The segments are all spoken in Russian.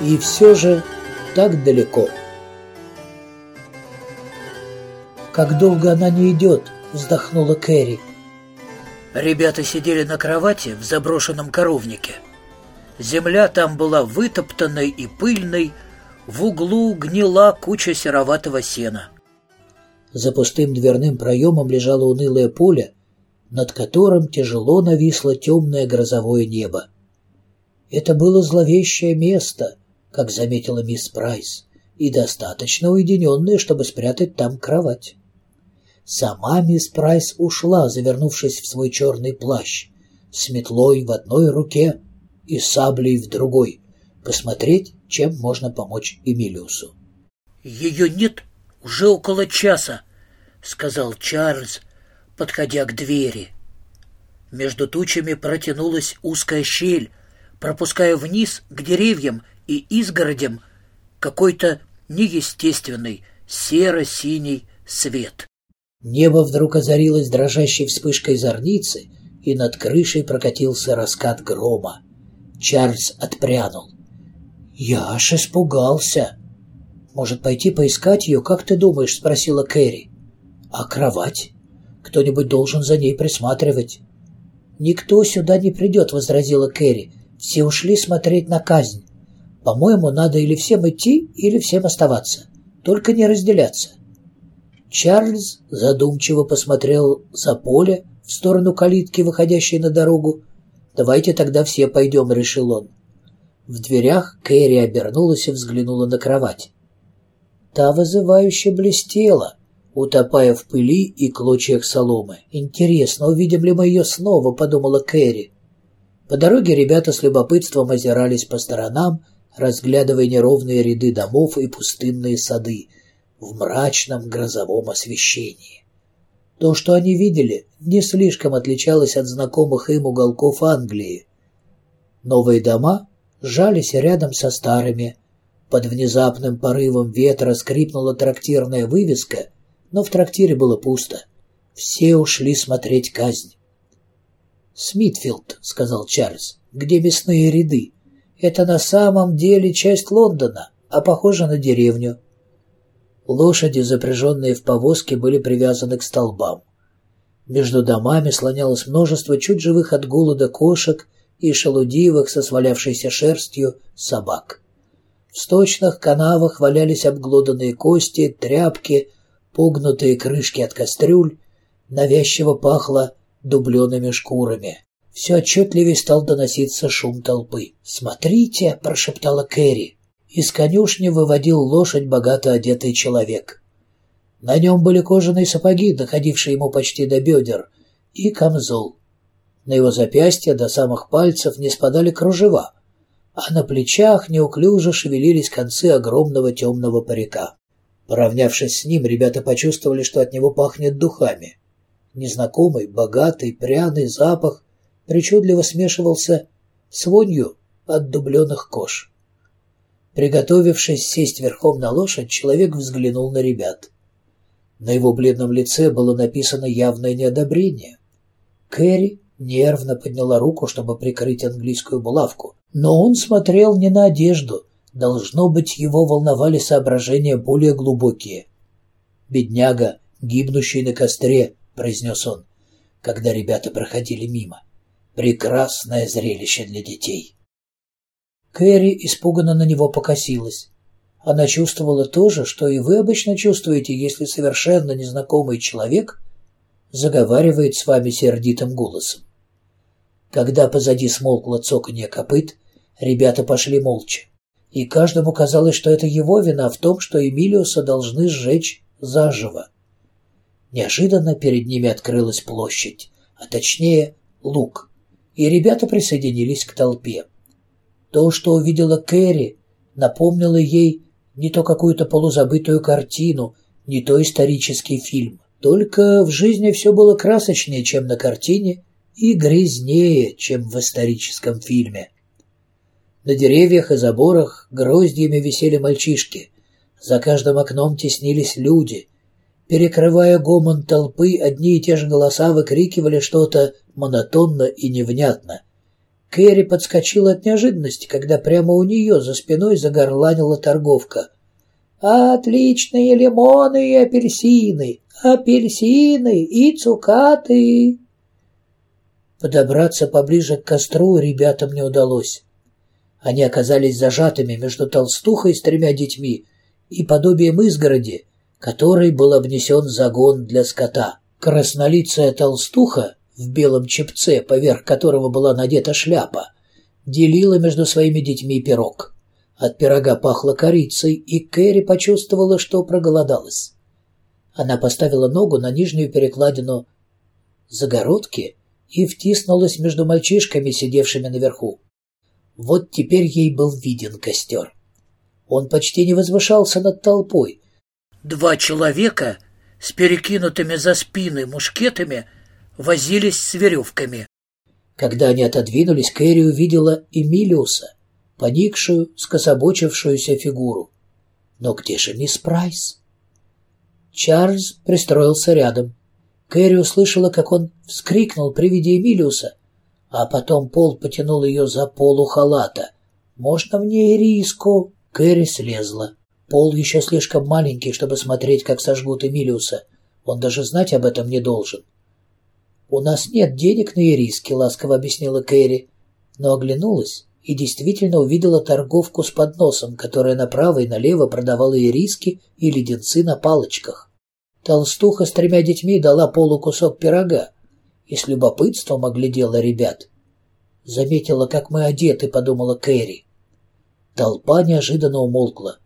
И все же так далеко. «Как долго она не идет?» — вздохнула Кэрри. Ребята сидели на кровати в заброшенном коровнике. Земля там была вытоптанной и пыльной, в углу гнила куча сероватого сена. За пустым дверным проемом лежало унылое поле, над которым тяжело нависло темное грозовое небо. Это было зловещее место, как заметила мисс Прайс, и достаточно уединенное, чтобы спрятать там кровать. Сама мисс Прайс ушла, завернувшись в свой черный плащ, с метлой в одной руке и саблей в другой, посмотреть, чем можно помочь Эмилиусу. «Ее нет уже около часа», — сказал Чарльз, подходя к двери. Между тучами протянулась узкая щель, пропуская вниз к деревьям и изгородям какой-то неестественный серо-синий свет. Небо вдруг озарилось дрожащей вспышкой зорницы, и над крышей прокатился раскат грома. Чарльз отпрянул. «Я аж испугался!» «Может, пойти поискать ее, как ты думаешь?» — спросила Кэрри. «А кровать? Кто-нибудь должен за ней присматривать». «Никто сюда не придет», — возразила Кэрри. «Все ушли смотреть на казнь. По-моему, надо или всем идти, или всем оставаться. Только не разделяться. Чарльз задумчиво посмотрел за поле в сторону калитки, выходящей на дорогу. «Давайте тогда все пойдем», — решил он. В дверях Кэрри обернулась и взглянула на кровать. Та вызывающе блестела, утопая в пыли и клочьях соломы. «Интересно, увидим ли мы ее снова?» — подумала Кэрри. По дороге ребята с любопытством озирались по сторонам, разглядывая неровные ряды домов и пустынные сады, в мрачном грозовом освещении. То, что они видели, не слишком отличалось от знакомых им уголков Англии. Новые дома жались рядом со старыми. Под внезапным порывом ветра скрипнула трактирная вывеска, но в трактире было пусто. Все ушли смотреть казнь. «Смитфилд», — сказал Чарльз, — «где мясные ряды. Это на самом деле часть Лондона, а похоже на деревню. Лошади, запряженные в повозке, были привязаны к столбам. Между домами слонялось множество чуть живых от голода кошек и шелудивых со свалявшейся шерстью собак. В сточных канавах валялись обглоданные кости, тряпки, погнутые крышки от кастрюль, навязчиво пахло дубленными шкурами. Все отчетливее стал доноситься шум толпы. «Смотрите!» — прошептала Кэрри. Из конюшни выводил лошадь богато одетый человек. На нем были кожаные сапоги, доходившие ему почти до бедер, и камзол. На его запястье до самых пальцев не спадали кружева, а на плечах неуклюже шевелились концы огромного темного парика. Поравнявшись с ним, ребята почувствовали, что от него пахнет духами. Незнакомый, богатый, пряный запах причудливо смешивался с вонью от дубленых кож. Приготовившись сесть верхом на лошадь, человек взглянул на ребят. На его бледном лице было написано явное неодобрение. Кэрри нервно подняла руку, чтобы прикрыть английскую булавку. Но он смотрел не на одежду. Должно быть, его волновали соображения более глубокие. «Бедняга, гибнущий на костре», — произнес он, когда ребята проходили мимо. «Прекрасное зрелище для детей». Кэрри испуганно на него покосилась. Она чувствовала то же, что и вы обычно чувствуете, если совершенно незнакомый человек заговаривает с вами сердитым голосом. Когда позади смолкло цоканье копыт, ребята пошли молча. И каждому казалось, что это его вина в том, что Эмилиуса должны сжечь заживо. Неожиданно перед ними открылась площадь, а точнее луг, и ребята присоединились к толпе. То, что увидела Кэрри, напомнило ей не то какую-то полузабытую картину, не то исторический фильм. Только в жизни все было красочнее, чем на картине, и грязнее, чем в историческом фильме. На деревьях и заборах гроздьями висели мальчишки. За каждым окном теснились люди. Перекрывая гомон толпы, одни и те же голоса выкрикивали что-то монотонно и невнятно. Кэрри подскочила от неожиданности, когда прямо у нее за спиной загорланила торговка. «Отличные лимоны и апельсины! Апельсины и цукаты!» Подобраться поближе к костру ребятам не удалось. Они оказались зажатыми между толстухой с тремя детьми и подобием изгороди, которой был обнесен загон для скота. Краснолицая толстуха в белом чепце, поверх которого была надета шляпа, делила между своими детьми пирог. От пирога пахло корицей, и Кэрри почувствовала, что проголодалась. Она поставила ногу на нижнюю перекладину загородки и втиснулась между мальчишками, сидевшими наверху. Вот теперь ей был виден костер. Он почти не возвышался над толпой. Два человека с перекинутыми за спины мушкетами возились с веревками. Когда они отодвинулись, Кэрри увидела Эмилиуса, поникшую, скособочившуюся фигуру. Но где же мисс Прайс? Чарльз пристроился рядом. Кэрри услышала, как он вскрикнул при виде Эмилиуса, а потом Пол потянул ее за полу халата. «Можно мне ириску?» Кэрри слезла. Пол еще слишком маленький, чтобы смотреть, как сожгут Эмилиуса. Он даже знать об этом не должен. «У нас нет денег на ириски», — ласково объяснила Кэрри, но оглянулась и действительно увидела торговку с подносом, которая направо и налево продавала ириски и леденцы на палочках. Толстуха с тремя детьми дала Полу кусок пирога и с любопытством оглядела ребят. «Заметила, как мы одеты», — подумала Кэрри. Толпа неожиданно умолкла.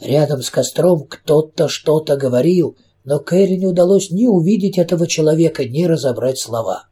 Рядом с костром кто-то что-то говорил, но Кэрри не удалось ни увидеть этого человека, ни разобрать слова.